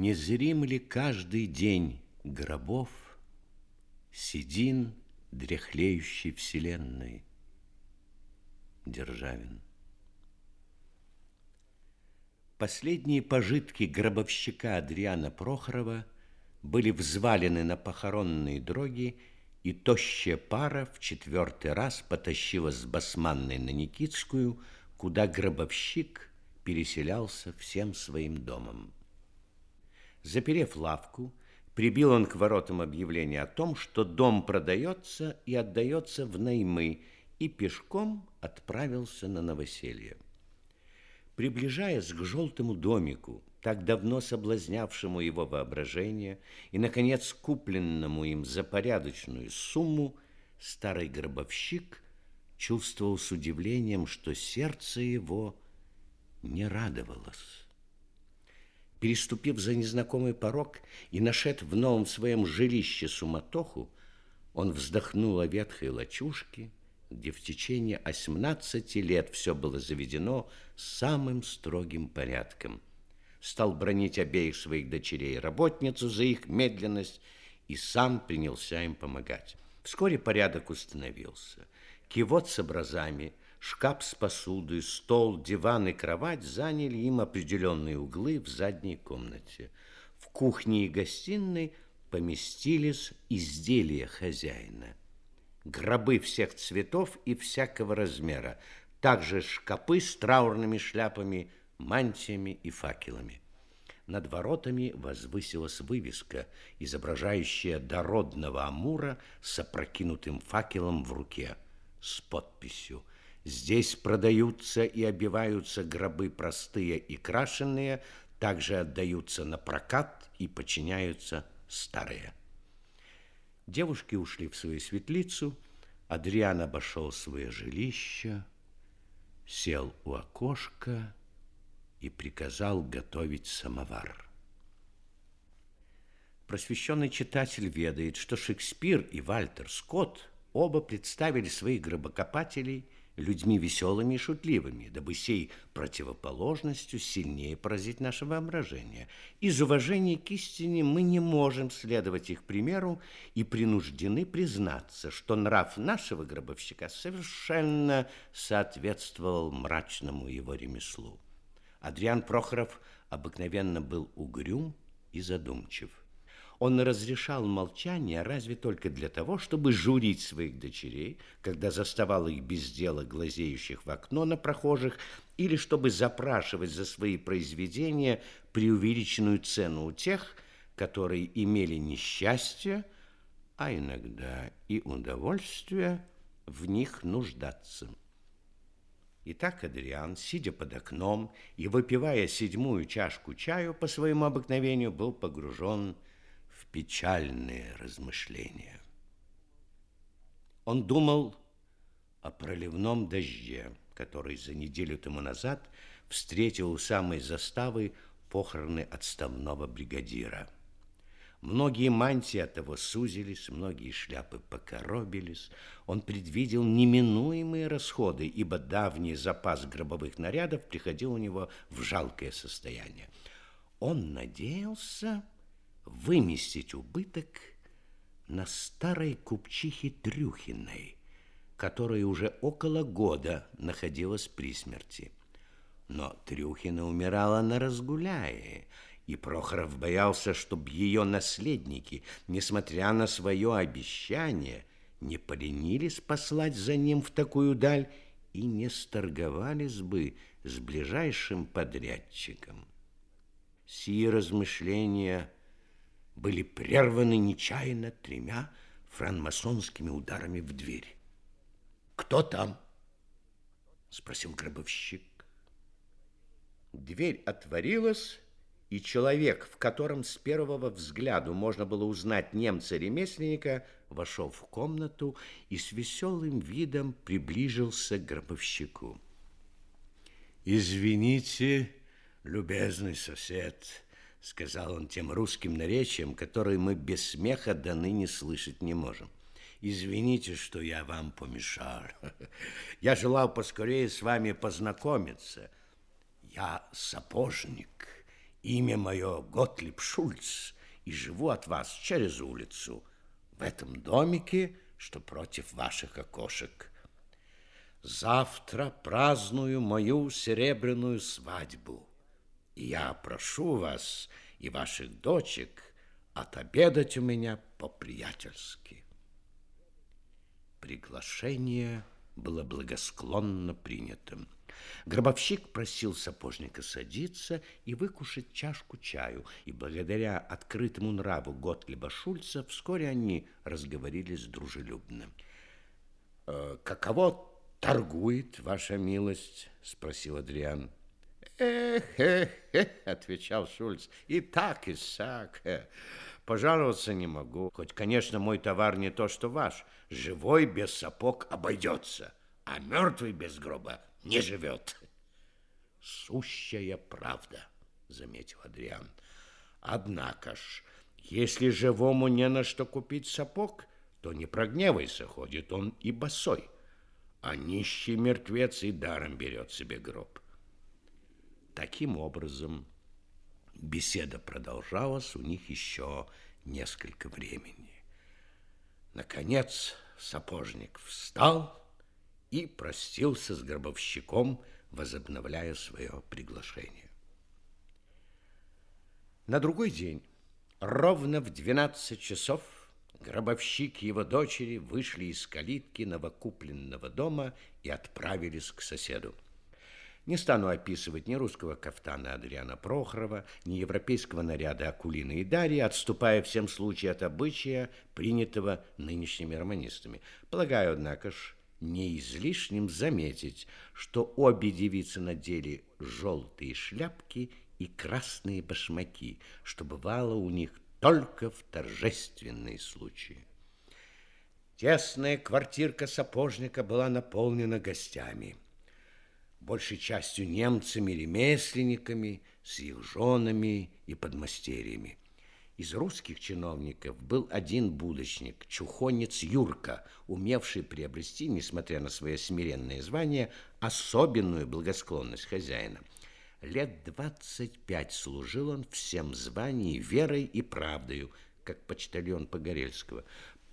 Незрим ли каждый день гробов, Седин дряхлеющей вселенной? Державин. Последние пожитки гробовщика Адриана Прохорова были взвалены на похоронные дроги, и тощая пара в четвертый раз потащила с Басманной на Никитскую, куда гробовщик переселялся всем своим домом. Заперев лавку, прибил он к воротам объявление о том, что дом продается и отдается в наймы, и пешком отправился на новоселье. Приближаясь к желтому домику, так давно соблазнявшему его воображение и, наконец, купленному им за порядочную сумму, старый гробовщик чувствовал с удивлением, что сердце его не радовалось. Переступив за незнакомый порог и нашед в новом своем жилище суматоху, он вздохнул о ветхой лачушке, где в течение 18 лет все было заведено самым строгим порядком. Стал бронить обеих своих дочерей работницу за их медленность и сам принялся им помогать. Вскоре порядок установился. Кивот с образами – Шкаф с посудой, стол, диван и кровать заняли им определенные углы в задней комнате. В кухне и гостиной поместились изделия хозяина. Гробы всех цветов и всякого размера, также шкапы с траурными шляпами, мантиями и факелами. Над воротами возвысилась вывеска, изображающая дородного амура с опрокинутым факелом в руке, с подписью Здесь продаются и обиваются гробы простые и крашеные, также отдаются на прокат и подчиняются старые. Девушки ушли в свою светлицу, Адриан обошел свое жилище, сел у окошка и приказал готовить самовар. Просвещенный читатель ведает, что Шекспир и Вальтер Скотт оба представили своих гробокопателей – людьми веселыми и шутливыми, дабы сей противоположностью сильнее поразить наше воображение. Из уважения к истине мы не можем следовать их примеру и принуждены признаться, что нрав нашего гробовщика совершенно соответствовал мрачному его ремеслу. Адриан Прохоров обыкновенно был угрюм и задумчив. Он разрешал молчание разве только для того, чтобы журить своих дочерей, когда заставал их без дела глазеющих в окно на прохожих, или чтобы запрашивать за свои произведения преувеличенную цену у тех, которые имели несчастье, а иногда и удовольствие в них нуждаться. Итак, Адриан, сидя под окном и выпивая седьмую чашку чаю по своему обыкновению, был погружен в печальные размышления. Он думал о проливном дожде, который за неделю тому назад встретил у самой заставы похороны отставного бригадира. Многие мантии от того сузились, многие шляпы покоробились. Он предвидел неминуемые расходы, ибо давний запас гробовых нарядов приходил у него в жалкое состояние. Он надеялся выместить убыток на старой купчихе Трюхиной, которая уже около года находилась при смерти. Но Трюхина умирала на разгуляе, и Прохоров боялся, чтобы ее наследники, несмотря на свое обещание, не поленились послать за ним в такую даль и не сторговались бы с ближайшим подрядчиком. Сие размышления – были прерваны нечаянно тремя франмасонскими ударами в дверь. «Кто там?» – спросил гробовщик. Дверь отворилась, и человек, в котором с первого взгляду можно было узнать немца-ремесленника, вошел в комнату и с веселым видом приближился к гробовщику. «Извините, любезный сосед», сказал он тем русским наречием, которое мы без смеха до ныне слышать не можем. Извините, что я вам помешал. Я желал поскорее с вами познакомиться. Я сапожник Имя мое Готлиб Шульц, и живу от вас через улицу, в этом домике, что против ваших окошек. Завтра праздную мою серебряную свадьбу, я прошу вас и ваших дочек отобедать у меня по-приятельски. Приглашение было благосклонно принятым. Гробовщик просил сапожника садиться и выкушать чашку чаю, и благодаря открытому нраву Готлиба Шульца вскоре они разговорились дружелюбно. «Э, «Каково торгует ваша милость?» – спросил Адриан. «Эх, эх, эх», – отвечал Шульц, – «и так, и сяк. Пожаловаться не могу, хоть, конечно, мой товар не то, что ваш. Живой без сапог обойдется, а мертвый без гроба не живет. Сущая правда, заметил Адриан. Однако ж, если живому не на что купить сапог, то не прогневайся, ходит он и босой, а нищий мертвец и даром берет себе гроб. Таким образом, беседа продолжалась у них еще несколько времени. Наконец, сапожник встал и простился с гробовщиком, возобновляя свое приглашение. На другой день, ровно в 12 часов, гробовщик и его дочери вышли из калитки новокупленного дома и отправились к соседу. Не стану описывать ни русского кафтана Адриана Прохорова, ни европейского наряда Акулины и Дарьи, отступая всем случаям от обычая, принятого нынешними романистами. Полагаю, однако ж, не излишним заметить, что обе девицы надели желтые шляпки и красные башмаки, что бывало у них только в торжественные случаи. Тесная квартирка сапожника была наполнена гостями, большей частью немцами-ремесленниками, с их женами и подмастерьями. Из русских чиновников был один будочник, чухонец Юрка, умевший приобрести, несмотря на свое смиренное звание, особенную благосклонность хозяина. Лет двадцать пять служил он всем званий верой и правдою, как почтальон Погорельского.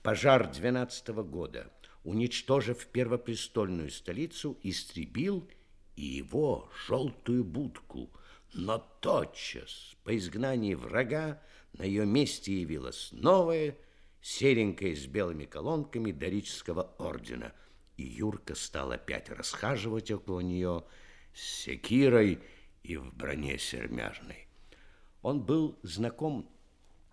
Пожар двенадцатого года, уничтожив первопрестольную столицу, истребил и его желтую будку. Но тотчас, по изгнании врага, на ее месте явилась новая, серенькая с белыми колонками дорического ордена. И Юрка стал опять расхаживать около нее с секирой и в броне сермяжной. Он был знаком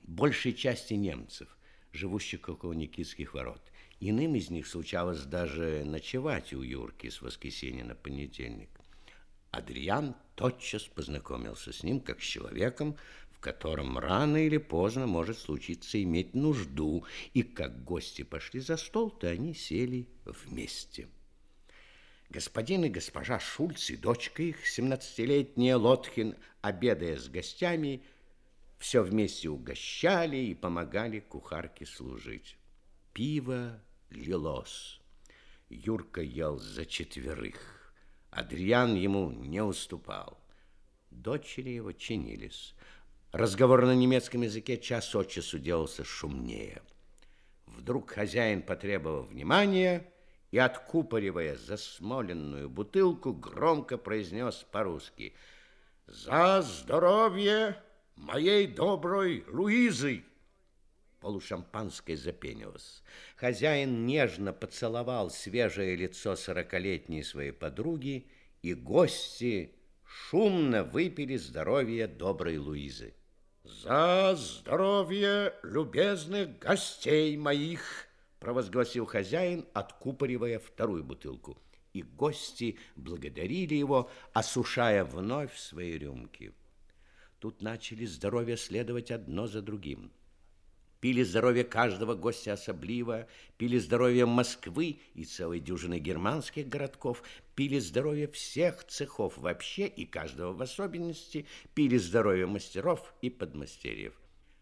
большей части немцев, живущих около Никитских ворот. Иным из них случалось даже ночевать у Юрки с воскресенья на понедельник. Адриан тотчас познакомился с ним как с человеком, котором рано или поздно может случиться иметь нужду, и как гости пошли за стол, то они сели вместе. Господин и госпожа Шульц и дочка их, семнадцатилетняя Лотхин, обедая с гостями, все вместе угощали и помогали кухарке служить. Пиво лилось. Юрка ел за четверых. Адриан ему не уступал. Дочери его чинились. Разговор на немецком языке час от часу делался шумнее. Вдруг хозяин потребовал внимания и, откупоривая засмоленную бутылку, громко произнес по-русски «За здоровье моей доброй Луизы!» Полушампанское запенилось. Хозяин нежно поцеловал свежее лицо сорокалетней своей подруги, и гости шумно выпили здоровье доброй Луизы. «За здоровье любезных гостей моих!» провозгласил хозяин, откупоривая вторую бутылку. И гости благодарили его, осушая вновь свои рюмки. Тут начали здоровье следовать одно за другим – пили здоровье каждого гостя особливо, пили здоровье Москвы и целой дюжины германских городков, пили здоровье всех цехов вообще и каждого в особенности, пили здоровье мастеров и подмастерьев.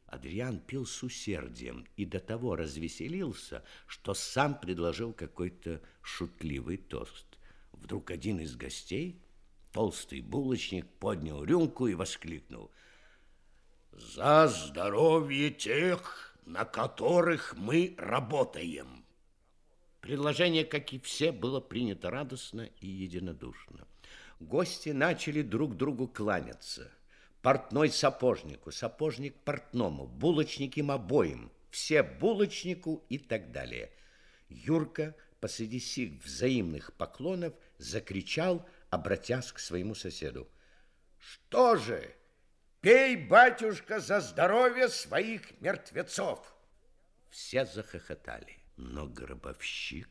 Адриан пил с усердием и до того развеселился, что сам предложил какой-то шутливый тост. Вдруг один из гостей, толстый булочник, поднял рюмку и воскликнул – За здоровье тех, на которых мы работаем. Предложение, как и все, было принято радостно и единодушно. Гости начали друг другу кланяться. Портной сапожнику, сапожник портному, булочник им обоим, все булочнику и так далее. Юрка посреди сих взаимных поклонов закричал, обратясь к своему соседу. «Что же, пей, батюшка, за здоровье своих мертвецов!» Все захохотали. Но гробовщик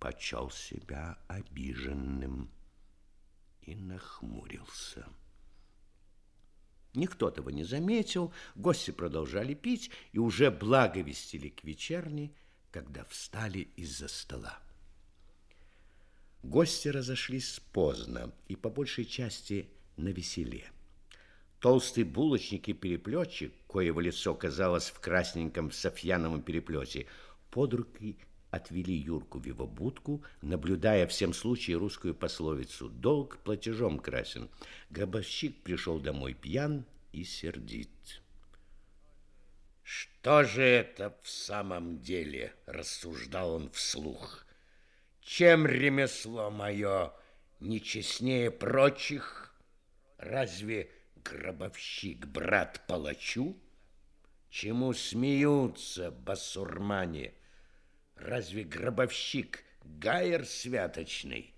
почел себя обиженным и нахмурился. Никто этого не заметил, гости продолжали пить и уже благовестили к вечерне, когда встали из-за стола. Гости разошлись поздно и по большей части на веселе. Толстый булочник и переплетчик, коего лицо казалось в красненьком софьяновом переплете, под руки отвели Юрку в его будку, наблюдая всем случае русскую пословицу «Долг платежом красен». Гробовщик пришел домой пьян и сердит. «Что же это в самом деле?» – рассуждал он вслух. «Чем ремесло мое нечестнее прочих? Разве гробовщик брат палачу? Чему смеются басурмане?» Разве гробовщик Гайер святочный?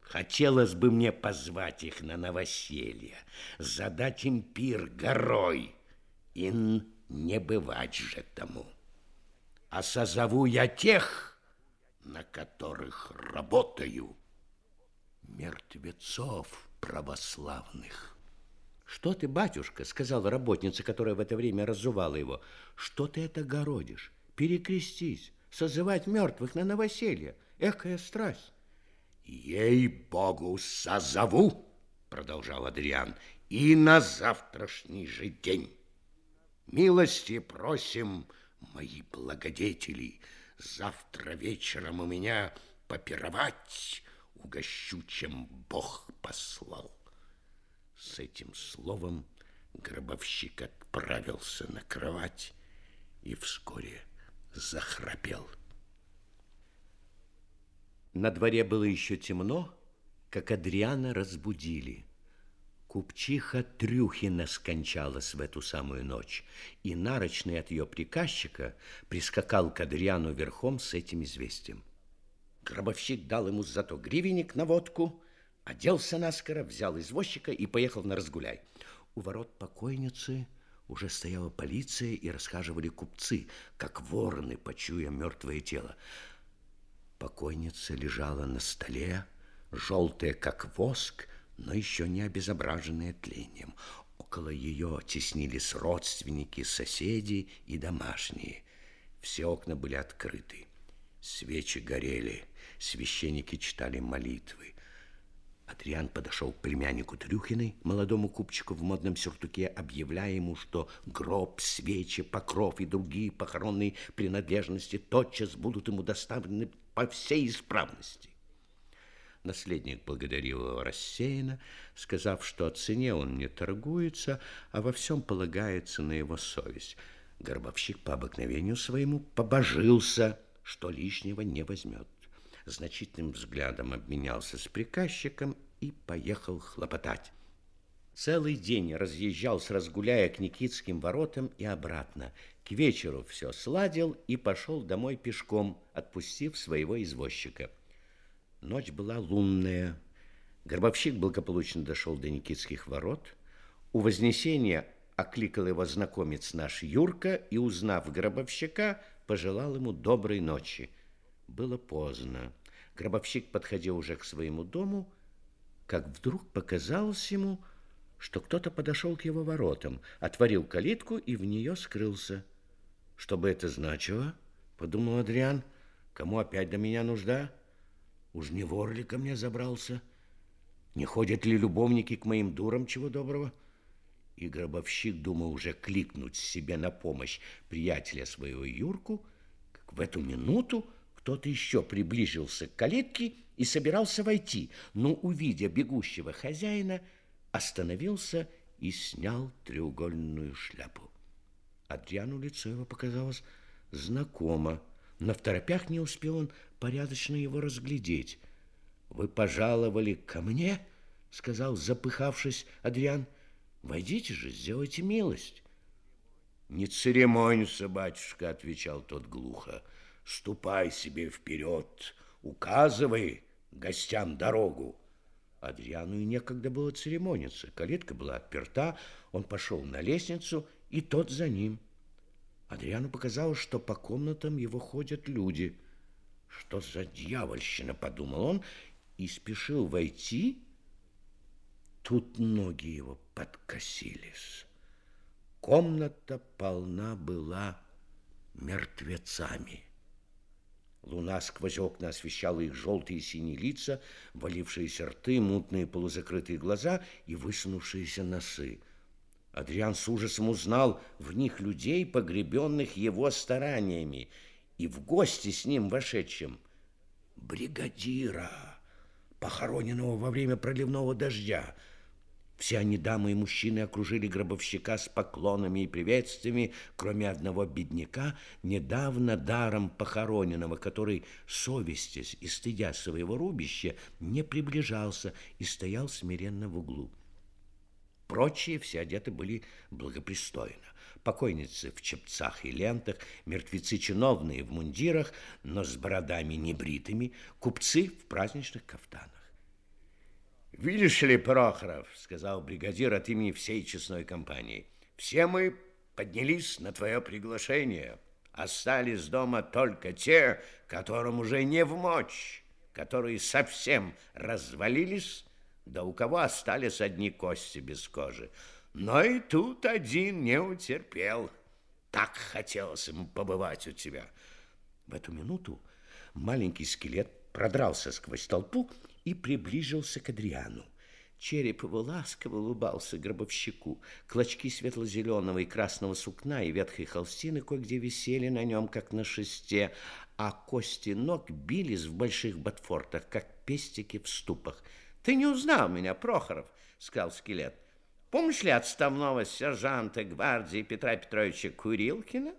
Хотелось бы мне позвать их на новоселье, задать им пир горой, и не бывать же тому. А созову я тех, на которых работаю, мертвецов православных. Что ты, батюшка, сказала работница, которая в это время разувала его, что ты это городишь? Перекрестись, созывать мертвых на новоселье. Экая страсть. Ей-богу, созову, продолжал Адриан, и на завтрашний же день. Милости просим, мои благодетели, завтра вечером у меня попировать угощу, чем Бог послал. С этим словом гробовщик отправился на кровать и вскоре захрапел. На дворе было еще темно, как Адриана разбудили. Купчиха Трюхина скончалась в эту самую ночь, и нарочный от ее приказчика прискакал к Адриану верхом с этим известием. Гробовщик дал ему зато гривенник на водку, оделся наскоро, взял извозчика и поехал на разгуляй. У ворот покойницы уже стояла полиция и расхаживали купцы, как вороны, почуя мертвое тело. Покойница лежала на столе, желтая, как воск, но еще не обезображенная тлением. Около ее теснились родственники, соседи и домашние. Все окна были открыты. Свечи горели, священники читали молитвы. Адриан подошел к племяннику Трюхиной, молодому купчику в модном сюртуке, объявляя ему, что гроб, свечи, покров и другие похоронные принадлежности тотчас будут ему доставлены по всей исправности. Наследник благодарил его рассеянно, сказав, что о цене он не торгуется, а во всем полагается на его совесть. Горбовщик по обыкновению своему побожился, что лишнего не возьмет значительным взглядом обменялся с приказчиком и поехал хлопотать. Целый день разъезжал с разгуляя к Никитским воротам и обратно. К вечеру все сладил и пошел домой пешком, отпустив своего извозчика. Ночь была лунная. Горбовщик благополучно дошел до Никитских ворот. У Вознесения окликал его знакомец наш Юрка и, узнав гробовщика, пожелал ему доброй ночи. Было поздно. Гробовщик подходил уже к своему дому, как вдруг показалось ему, что кто-то подошел к его воротам, отворил калитку и в нее скрылся. Что бы это значило, подумал Адриан, кому опять до меня нужда? Уж не вор ли ко мне забрался? Не ходят ли любовники к моим дурам чего доброго? И гробовщик думал уже кликнуть себе на помощь приятеля своего Юрку, как в эту минуту кто-то еще приблизился к калитке и собирался войти, но, увидя бегущего хозяина, остановился и снял треугольную шляпу. Адриану лицо его показалось знакомо, но в торопях не успел он порядочно его разглядеть. «Вы пожаловали ко мне?» — сказал, запыхавшись Адриан. «Войдите же, сделайте милость». «Не церемонься, батюшка», — отвечал тот глухо. «Ступай себе вперед, указывай гостям дорогу». Адриану и некогда было церемониться. Калитка была отперта, он пошел на лестницу, и тот за ним. Адриану показалось, что по комнатам его ходят люди. «Что за дьявольщина?» — подумал он и спешил войти. Тут ноги его подкосились. Комната полна была мертвецами. Луна сквозь окна освещала их желтые и синие лица, валившиеся рты, мутные полузакрытые глаза и высунувшиеся носы. Адриан с ужасом узнал в них людей, погребенных его стараниями, и в гости с ним вошедшим бригадира, похороненного во время проливного дождя, все они, дамы и мужчины, окружили гробовщика с поклонами и приветствиями, кроме одного бедняка, недавно даром похороненного, который, совестясь и стыдя своего рубища, не приближался и стоял смиренно в углу. Прочие все одеты были благопристойно. Покойницы в чепцах и лентах, мертвецы чиновные в мундирах, но с бородами небритыми, купцы в праздничных кафтанах. «Видишь ли, Прохоров, — сказал бригадир от имени всей честной компании, — все мы поднялись на твое приглашение. Остались дома только те, которым уже не в мочь, которые совсем развалились, да у кого остались одни кости без кожи. Но и тут один не утерпел. Так хотелось ему побывать у тебя». В эту минуту маленький скелет продрался сквозь толпу и приближился к Адриану. Череп его ласково улыбался гробовщику. Клочки светло-зеленого и красного сукна и ветхой холстины кое-где висели на нем, как на шесте, а кости ног бились в больших ботфортах, как пестики в ступах. «Ты не узнал меня, Прохоров», — сказал скелет. «Помнишь ли отставного сержанта гвардии Петра Петровича Курилкина?»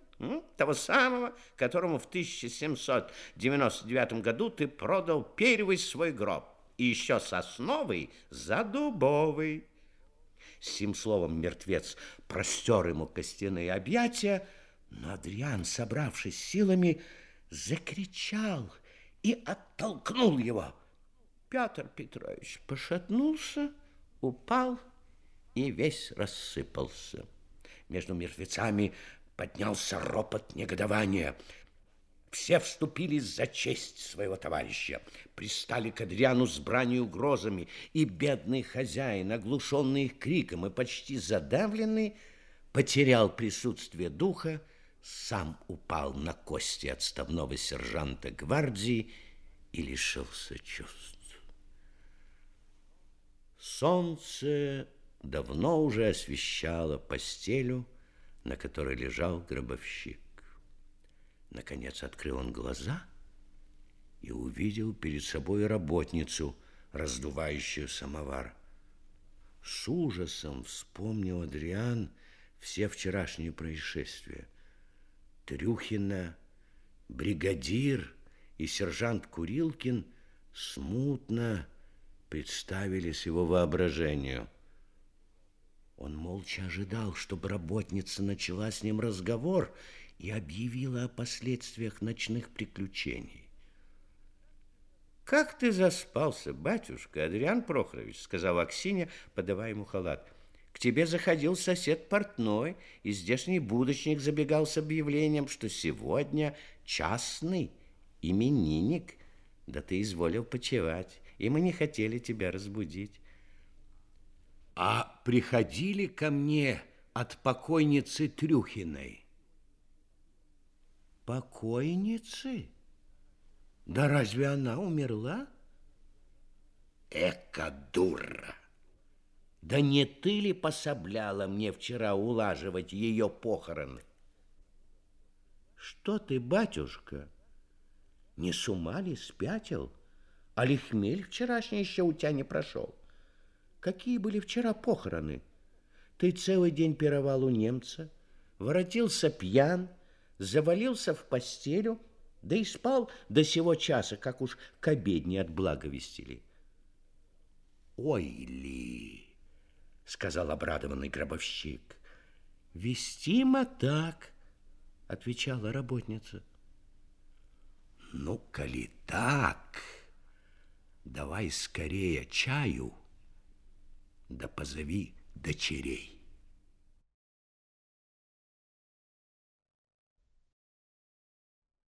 того самого, которому в 1799 году ты продал первый свой гроб, и еще сосновый за дубовый. С сим словом мертвец простер ему костяные объятия, но Адриан, собравшись силами, закричал и оттолкнул его. Петр Петрович пошатнулся, упал и весь рассыпался. Между мертвецами Поднялся ропот негодования. Все вступились за честь своего товарища, пристали к Адриану с бранью угрозами, и бедный хозяин, оглушенный их криком и почти задавленный, потерял присутствие духа, сам упал на кости отставного сержанта гвардии и лишился чувств. Солнце давно уже освещало постелю, на которой лежал гробовщик. Наконец открыл он глаза и увидел перед собой работницу, раздувающую самовар. С ужасом вспомнил Адриан все вчерашние происшествия. Трюхина, бригадир и сержант Курилкин смутно представились его воображению – он молча ожидал, чтобы работница начала с ним разговор и объявила о последствиях ночных приключений. «Как ты заспался, батюшка, Адриан Прохорович?» сказал Аксинья, подавая ему халат. «К тебе заходил сосед портной, и здешний будочник забегал с объявлением, что сегодня частный именинник. Да ты изволил почевать, и мы не хотели тебя разбудить» а приходили ко мне от покойницы Трюхиной. Покойницы? Да разве она умерла? Эка дура! Да не ты ли пособляла мне вчера улаживать ее похороны? Что ты, батюшка, не с ума ли спятил? А ли вчерашний еще у тебя не прошел? Какие были вчера похороны? Ты целый день пировал у немца, воротился пьян, завалился в постелю, да и спал до сего часа, как уж к обедне отблаговестили. Ой ли, сказал обрадованный гробовщик. Вестимо так, отвечала работница. Ну, коли так, давай скорее чаю, да позови дочерей.